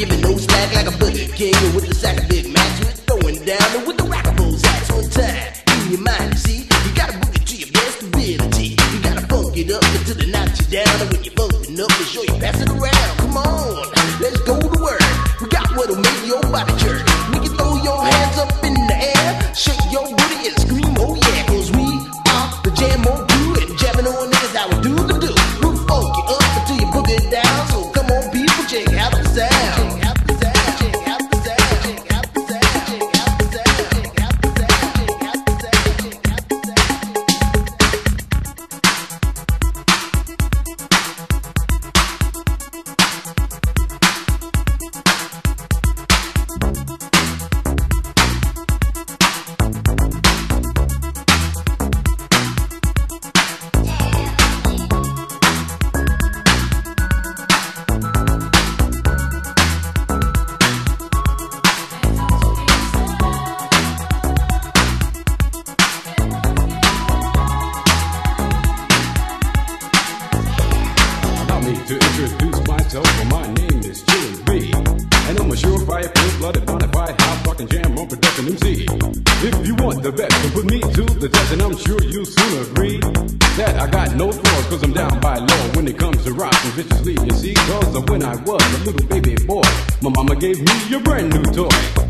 give me no slack like a buddy king with the sack of Big Macs. We're throwing down with the rockables. That's on time. In your mind, see? the best. So put me to the test, and I'm sure you'll soon agree that I got no flaws, cause I'm down by law when it comes to rocking viciously. You see, cause when I was a little baby boy, my mama gave me a brand new toy.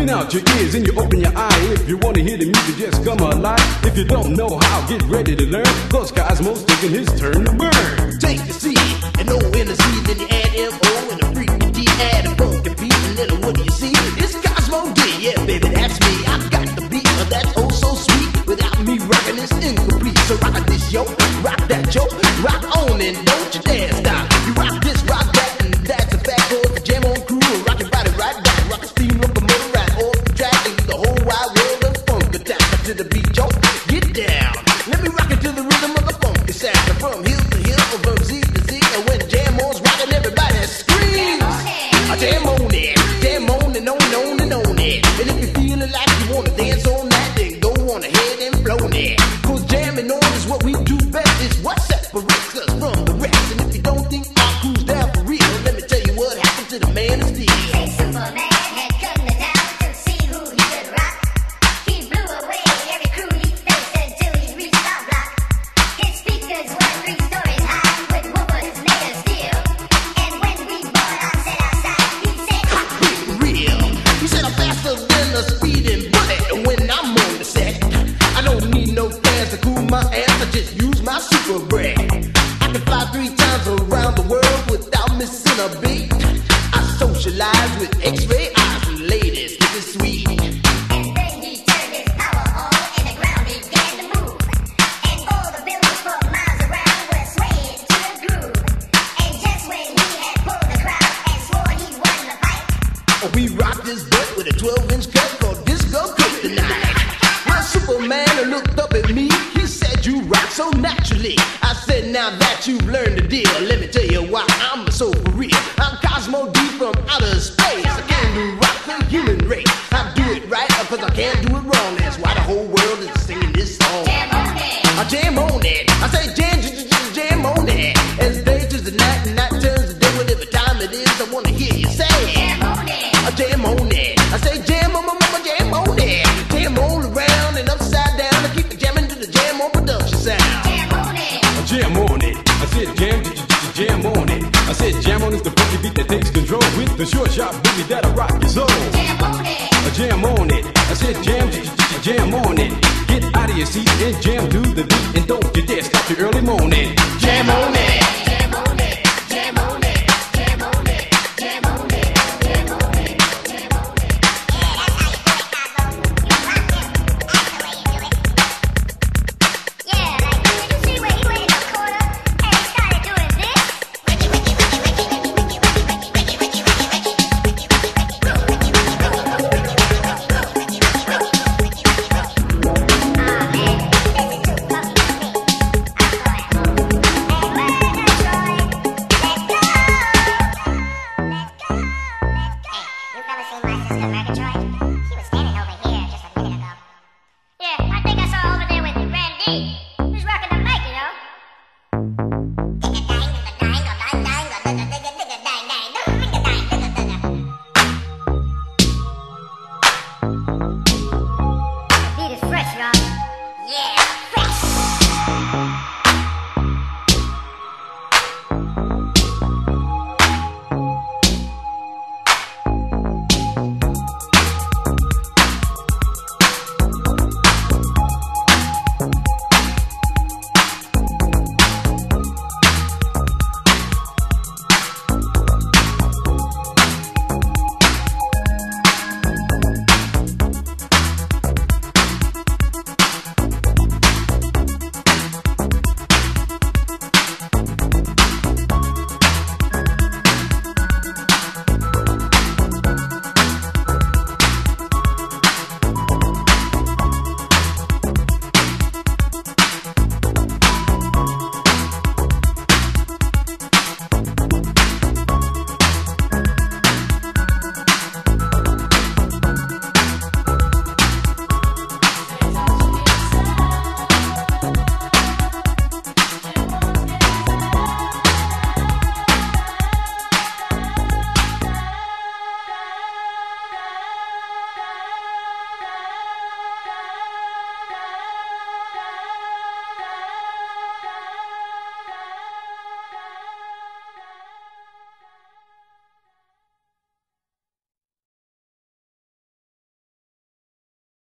Clean out your ears and you open your eye. If you wanna hear the music, just come alive. If you don't know how, get ready to learn. Cause Cosmo's taking his turn to burn. Take the C and O in the C, then you add M-O and a freaky D, add a funky beat, and then what do you see? It's Cosmo D, yeah, baby, that's me. I got the beat, but that's oh so sweet. Without me rocking, it's incomplete. So rock this, yo, rock that, yo, rock on and don't you dare stop. On faster that's called disco kryptonite. My Superman looked up at me, he said, You rock so naturally. I said, Now that you've learned the deal, let me tell you why I'm so real. I'm Cosmo D from outer space. The short shot boogie that'll rock your soul. Jam on it. I jam on it. I said jam, jam on it. Get out of your seat and jam to the beat. And don't you dare stop your early morning. Jam on it.